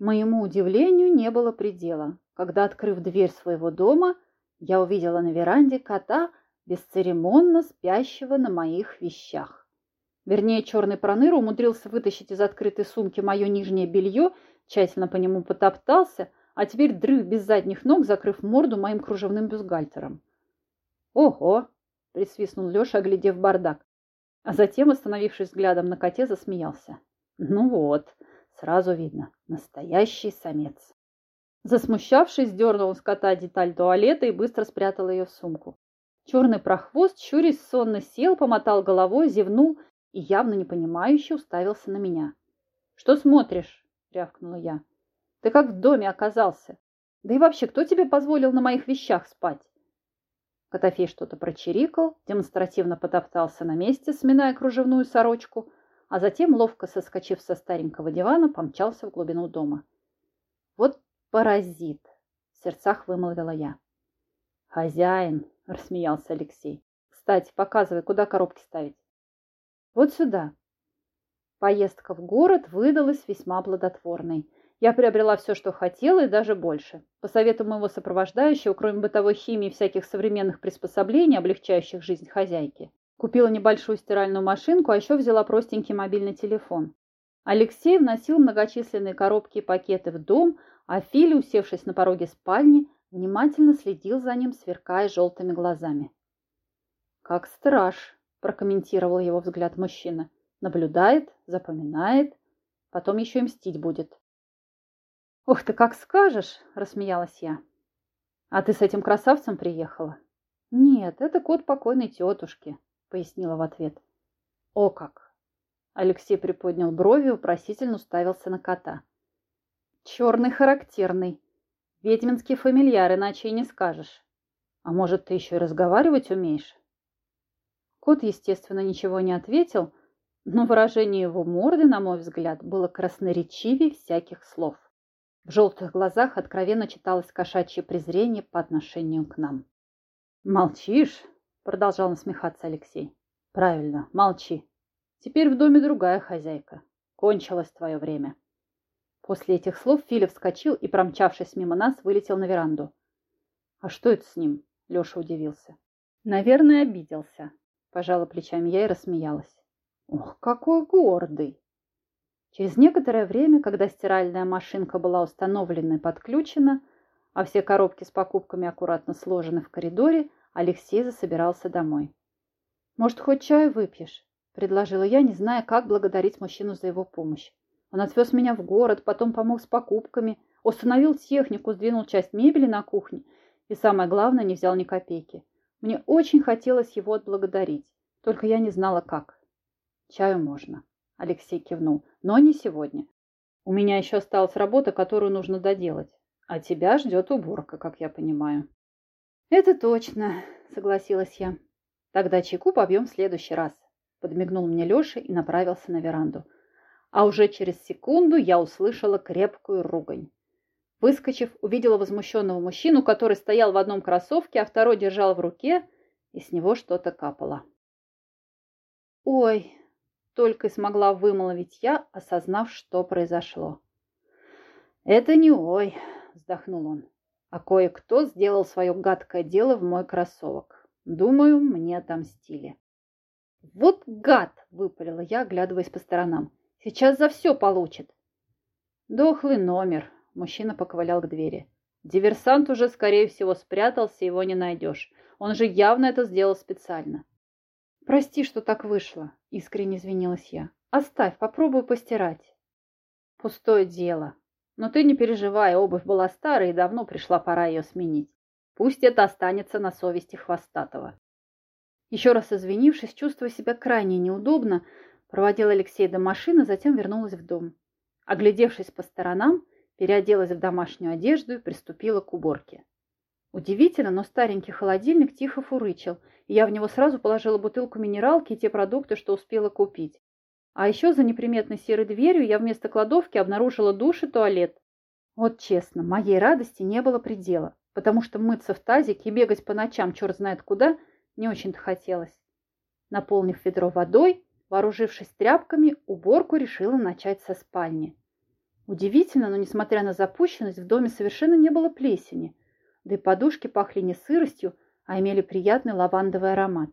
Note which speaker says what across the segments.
Speaker 1: Моему удивлению не было предела, когда, открыв дверь своего дома, я увидела на веранде кота, бесцеремонно спящего на моих вещах. Вернее, черный проныр умудрился вытащить из открытой сумки мое нижнее белье, тщательно по нему потоптался, а теперь дрых без задних ног, закрыв морду моим кружевным бюстгальтером. «Ого!» – присвистнул Леша, оглядев бардак. А затем, остановившись взглядом на коте, засмеялся. «Ну вот, сразу видно, настоящий самец». Засмущавшись, дернул с кота деталь туалета и быстро спрятал ее в сумку. Черный прохвост, щурясь сонно сел, помотал головой, зевнул и явно непонимающе уставился на меня. «Что смотришь?» – рявкнула я. «Ты как в доме оказался? Да и вообще, кто тебе позволил на моих вещах спать?» Котофей что-то прочирикал, демонстративно потоптался на месте, сминая кружевную сорочку, а затем, ловко соскочив со старенького дивана, помчался в глубину дома. «Вот паразит!» – в сердцах вымолвила я. «Хозяин!» – рассмеялся Алексей. «Кстати, показывай, куда коробки ставить». «Вот сюда». Поездка в город выдалась весьма плодотворной – я приобрела все, что хотела, и даже больше. По совету моего сопровождающего, кроме бытовой химии и всяких современных приспособлений, облегчающих жизнь хозяйки, купила небольшую стиральную машинку, а еще взяла простенький мобильный телефон. Алексей вносил многочисленные коробки и пакеты в дом, а Филя, усевшись на пороге спальни, внимательно следил за ним, сверкая желтыми глазами. «Как страж», – прокомментировал его взгляд мужчина. «Наблюдает, запоминает, потом еще и мстить будет». «Ух ты, как скажешь!» – рассмеялась я. «А ты с этим красавцем приехала?» «Нет, это кот покойной тетушки», – пояснила в ответ. «О как!» Алексей приподнял брови и упросительно уставился на кота. «Черный характерный. Ведьминский фамильяр, иначе и не скажешь. А может, ты еще и разговаривать умеешь?» Кот, естественно, ничего не ответил, но выражение его морды, на мой взгляд, было красноречивее всяких слов. В желтых глазах откровенно читалось кошачье презрение по отношению к нам. «Молчишь?» – продолжал насмехаться Алексей. «Правильно, молчи. Теперь в доме другая хозяйка. Кончилось твое время». После этих слов Филипп вскочил и, промчавшись мимо нас, вылетел на веранду. «А что это с ним?» – Леша удивился. «Наверное, обиделся», – пожала плечами я и рассмеялась. «Ох, какой гордый!» Через некоторое время, когда стиральная машинка была установлена и подключена, а все коробки с покупками аккуратно сложены в коридоре, Алексей засобирался домой. «Может, хоть чаю выпьешь?» – предложила я, не зная, как благодарить мужчину за его помощь. Он отвез меня в город, потом помог с покупками, установил технику, сдвинул часть мебели на кухне и, самое главное, не взял ни копейки. Мне очень хотелось его отблагодарить, только я не знала, как. Чаю можно. Алексей кивнул. Но не сегодня. У меня еще осталась работа, которую нужно доделать. А тебя ждет уборка, как я понимаю. Это точно, согласилась я. Тогда чайку побьем в следующий раз. Подмигнул мне Леша и направился на веранду. А уже через секунду я услышала крепкую ругань. Выскочив, увидела возмущенного мужчину, который стоял в одном кроссовке, а второй держал в руке, и с него что-то капало. «Ой!» только и смогла вымолвить я, осознав, что произошло. «Это не ой», — вздохнул он, — «а кое-кто сделал свое гадкое дело в мой кроссовок. Думаю, мне отомстили». «Вот гад!» — выпалила я, оглядываясь по сторонам. «Сейчас за все получит». «Дохлый номер», — мужчина поковылял к двери. «Диверсант уже, скорее всего, спрятался, его не найдешь. Он же явно это сделал специально». «Прости, что так вышло», — искренне извинилась я. «Оставь, попробую постирать». «Пустое дело. Но ты не переживай, обувь была старая и давно пришла пора ее сменить. Пусть это останется на совести Хвостатого». Еще раз извинившись, чувствуя себя крайне неудобно, проводила Алексея до машины, затем вернулась в дом. Оглядевшись по сторонам, переоделась в домашнюю одежду и приступила к уборке. Удивительно, но старенький холодильник тихо фурычил, и я в него сразу положила бутылку минералки и те продукты, что успела купить. А еще за неприметной серой дверью я вместо кладовки обнаружила душ и туалет. Вот честно, моей радости не было предела, потому что мыться в тазике и бегать по ночам черт знает куда не очень-то хотелось. Наполнив ведро водой, вооружившись тряпками, уборку решила начать со спальни. Удивительно, но несмотря на запущенность, в доме совершенно не было плесени, да и подушки пахли не сыростью, а имели приятный лавандовый аромат.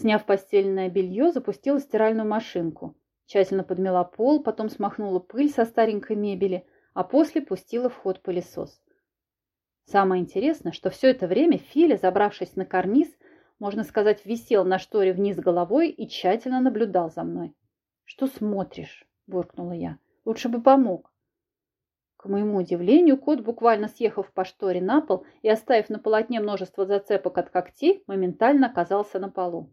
Speaker 1: Сняв постельное белье, запустила стиральную машинку. Тщательно подмела пол, потом смахнула пыль со старенькой мебели, а после пустила в ход пылесос. Самое интересное, что все это время Филя, забравшись на карниз, можно сказать, висел на шторе вниз головой и тщательно наблюдал за мной. «Что смотришь?» – буркнула я. «Лучше бы помог». К моему удивлению, кот, буквально съехав по шторе на пол и оставив на полотне множество зацепок от когтей, моментально оказался на полу.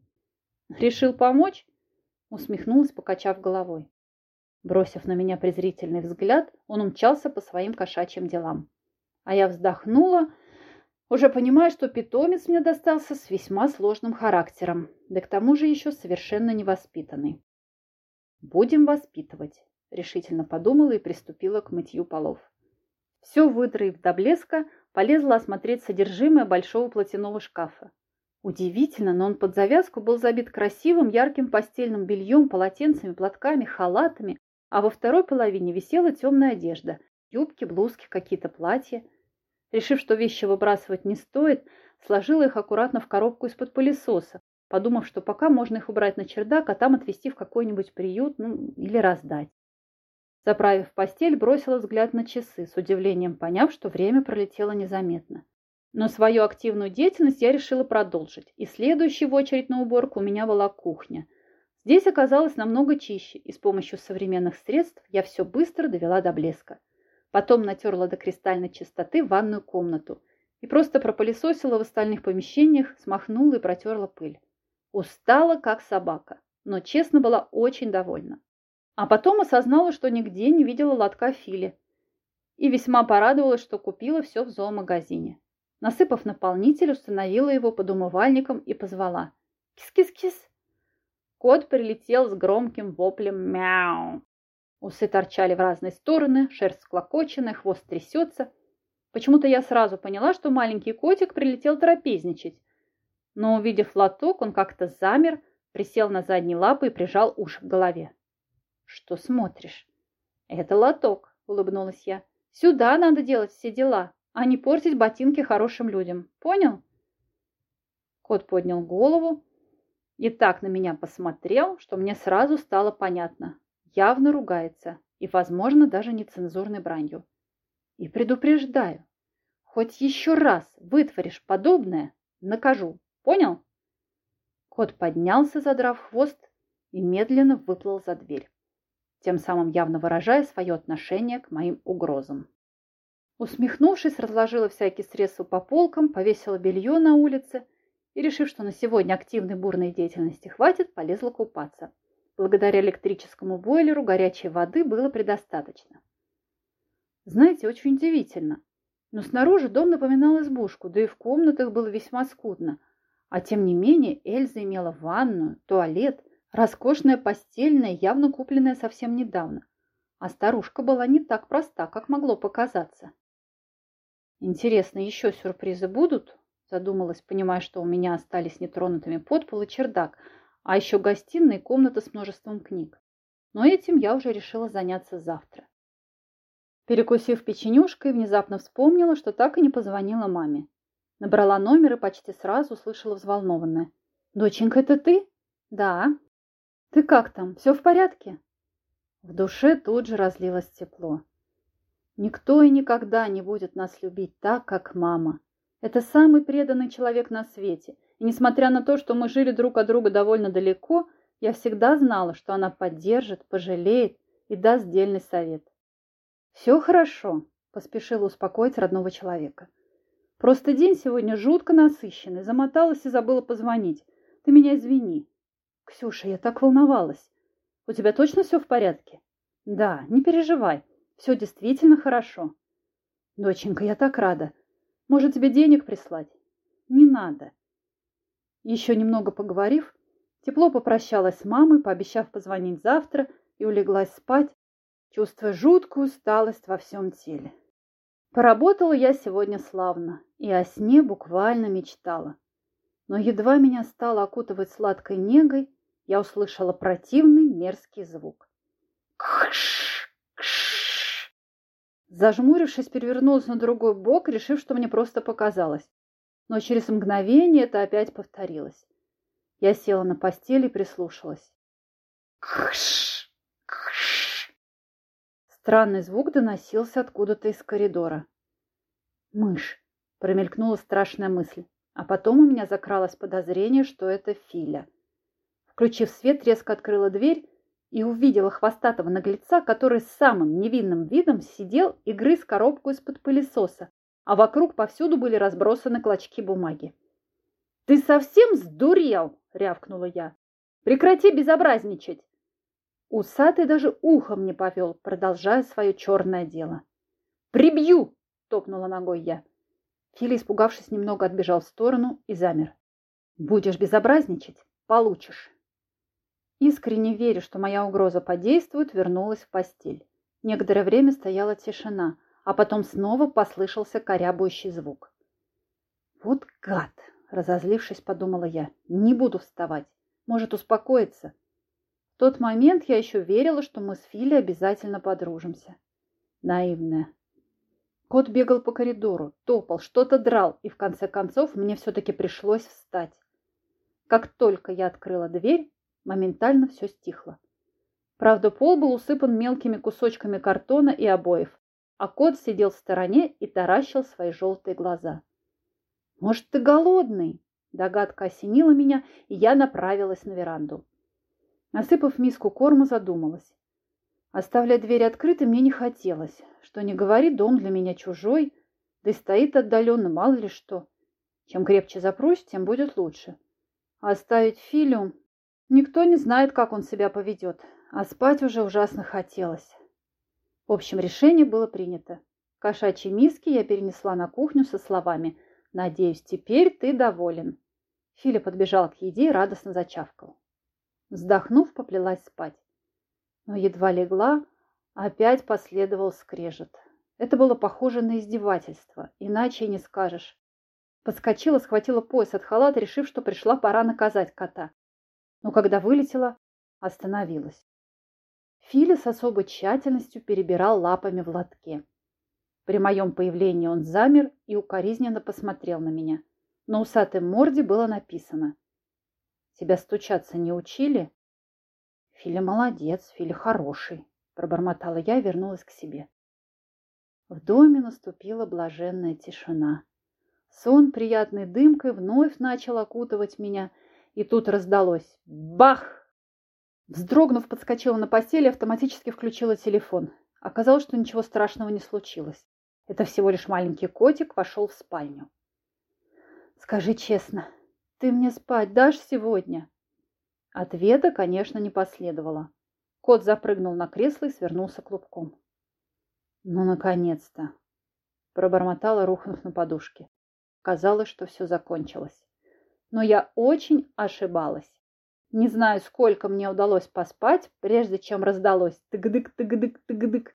Speaker 1: «Решил помочь?» – усмехнулась, покачав головой. Бросив на меня презрительный взгляд, он умчался по своим кошачьим делам. А я вздохнула, уже понимая, что питомец мне достался с весьма сложным характером, да к тому же еще совершенно невоспитанный. «Будем воспитывать», – решительно подумала и приступила к мытью полов. Все выдроив до блеска, полезла осмотреть содержимое большого платяного шкафа. Удивительно, но он под завязку был забит красивым ярким постельным бельем, полотенцами, платками, халатами, а во второй половине висела темная одежда, юбки, блузки, какие-то платья. Решив, что вещи выбрасывать не стоит, сложила их аккуратно в коробку из-под пылесоса, подумав, что пока можно их убрать на чердак, а там отвезти в какой-нибудь приют, ну, или раздать. Заправив постель, бросила взгляд на часы, с удивлением поняв, что время пролетело незаметно. Но свою активную деятельность я решила продолжить, и следующей в очередь на уборку у меня была кухня. Здесь оказалось намного чище, и с помощью современных средств я все быстро довела до блеска. Потом натерла до кристальной чистоты ванную комнату и просто пропылесосила в остальных помещениях, смахнула и протерла пыль. Устала, как собака, но честно была очень довольна. А потом осознала, что нигде не видела лотка Фили, и весьма порадовалась, что купила все в зоомагазине. Насыпав наполнитель, установила его под умывальником и позвала. «Кис-кис-кис!» Кот прилетел с громким воплем «мяу». Усы торчали в разные стороны, шерсть склокоченная, хвост трясется. Почему-то я сразу поняла, что маленький котик прилетел трапезничать. Но, увидев лоток, он как-то замер, присел на задние лапы и прижал уши к голове. «Что смотришь?» «Это лоток», — улыбнулась я. «Сюда надо делать все дела а не портить ботинки хорошим людям. Понял? Кот поднял голову и так на меня посмотрел, что мне сразу стало понятно. Явно ругается и, возможно, даже нецензурной бранью. И предупреждаю, хоть еще раз вытворишь подобное, накажу. Понял? Кот поднялся, задрав хвост, и медленно выплыл за дверь, тем самым явно выражая свое отношение к моим угрозам. Усмехнувшись, разложила всякие средства по полкам, повесила белье на улице и, решив, что на сегодня активной бурной деятельности хватит, полезла купаться. Благодаря электрическому бойлеру горячей воды было предостаточно. Знаете, очень удивительно, но снаружи дом напоминал избушку, да и в комнатах было весьма скудно. А тем не менее Эльза имела ванную, туалет, роскошная постельная, явно купленная совсем недавно. А старушка была не так проста, как могло показаться. Интересно, еще сюрпризы будут? Задумалась, понимая, что у меня остались нетронутыми подпол и чердак, а еще гостиная и комната с множеством книг. Но этим я уже решила заняться завтра. Перекусив печенюшкой, внезапно вспомнила, что так и не позвонила маме. Набрала номер и почти сразу услышала взволнованное. «Доченька, это ты?» «Да». «Ты как там? Все в порядке?» В душе тут же разлилось тепло. Никто и никогда не будет нас любить так, как мама. Это самый преданный человек на свете. И несмотря на то, что мы жили друг от друга довольно далеко, я всегда знала, что она поддержит, пожалеет и даст дельный совет. «Все хорошо», – поспешила успокоить родного человека. «Просто день сегодня жутко насыщенный, замоталась и забыла позвонить. Ты меня извини». «Ксюша, я так волновалась. У тебя точно все в порядке?» «Да, не переживай. Все действительно хорошо. Доченька, я так рада. Может, тебе денег прислать? Не надо. Еще немного поговорив, тепло попрощалась с мамой, пообещав позвонить завтра, и улеглась спать, чувствуя жуткую усталость во всем теле. Поработала я сегодня славно, и о сне буквально мечтала. Но едва меня стало окутывать сладкой негой, я услышала противный мерзкий звук. Кш! Зажмурившись, перевернулась на другой бок, решив, что мне просто показалось. Но через мгновение это опять повторилось. Я села на постели и прислушалась. Кш, кш. Странный звук доносился откуда-то из коридора. Мышь. Промелькнула страшная мысль. А потом у меня закралось подозрение, что это Филя. Включив свет, резко открыла дверь и увидела хвостатого наглеца, который с самым невинным видом сидел и грыз коробку из-под пылесоса, а вокруг повсюду были разбросаны клочки бумаги. «Ты совсем сдурел?» – рявкнула я. «Прекрати безобразничать!» Усатый даже ухом не повел, продолжая свое черное дело. «Прибью!» – топнула ногой я. Филя, испугавшись, немного отбежал в сторону и замер. «Будешь безобразничать – получишь!» Искренне веря, что моя угроза подействует, вернулась в постель. Некоторое время стояла тишина, а потом снова послышался корябующий звук. «Вот гад!» – разозлившись, подумала я. «Не буду вставать. Может, успокоиться?» В тот момент я еще верила, что мы с Филей обязательно подружимся. Наивная. Кот бегал по коридору, топал, что-то драл, и в конце концов мне все-таки пришлось встать. Как только я открыла дверь, моментально все стихло. Правда, пол был усыпан мелкими кусочками картона и обоев, а кот сидел в стороне и таращил свои желтые глаза. «Может, ты голодный?» Догадка осенила меня, и я направилась на веранду. Насыпав миску корма, задумалась. Оставлять дверь открытой мне не хотелось. Что не говори, дом для меня чужой, да и стоит отдаленно, мало ли что. Чем крепче запрусь, тем будет лучше. А оставить Филю Никто не знает, как он себя поведет, а спать уже ужасно хотелось. В общем, решение было принято. Кошачьи миски я перенесла на кухню со словами «Надеюсь, теперь ты доволен». Филя подбежал к еде и радостно зачавкал. Вздохнув, поплелась спать. Но едва легла, опять последовал скрежет. Это было похоже на издевательство, иначе и не скажешь. Подскочила, схватила пояс от халата, решив, что пришла пора наказать кота но когда вылетела, остановилась. Филя с особой тщательностью перебирал лапами в лотке. При моем появлении он замер и укоризненно посмотрел на меня. На усатой морде было написано. «Тебя стучаться не учили?» «Филя молодец, Филя хороший», – пробормотала я и вернулась к себе. В доме наступила блаженная тишина. Сон приятной дымкой вновь начал окутывать меня – и тут раздалось «Бах!». Вздрогнув, подскочила на постели автоматически включила телефон. Оказалось, что ничего страшного не случилось. Это всего лишь маленький котик вошел в спальню. «Скажи честно, ты мне спать дашь сегодня?» Ответа, конечно, не последовало. Кот запрыгнул на кресло и свернулся клубком. «Ну, наконец-то!» Пробормотала, рухнув на подушке. Казалось, что все закончилось но я очень ошибалась. Не знаю, сколько мне удалось поспать, прежде чем раздалось тыгдык-тыгдык-тыгдык.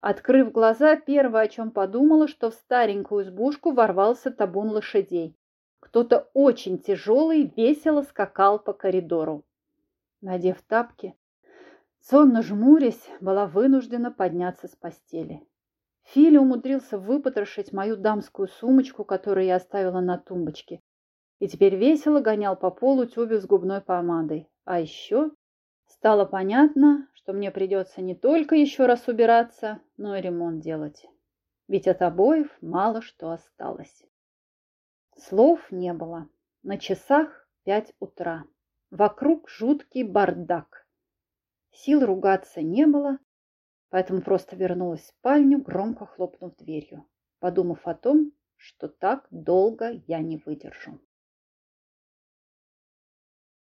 Speaker 1: Открыв глаза, первое, о чем подумала, что в старенькую избушку ворвался табун лошадей. Кто-то очень тяжелый весело скакал по коридору. Надев тапки, сонно жмурясь, была вынуждена подняться с постели. Филя умудрился выпотрошить мою дамскую сумочку, которую я оставила на тумбочке, и теперь весело гонял по полу тюбик с губной помадой. А еще стало понятно, что мне придется не только еще раз убираться, но и ремонт делать. Ведь от обоев мало что осталось. Слов не было. На часах пять утра. Вокруг жуткий бардак. Сил ругаться не было, поэтому просто вернулась в спальню, громко хлопнув дверью, подумав о том, что так долго я не выдержу.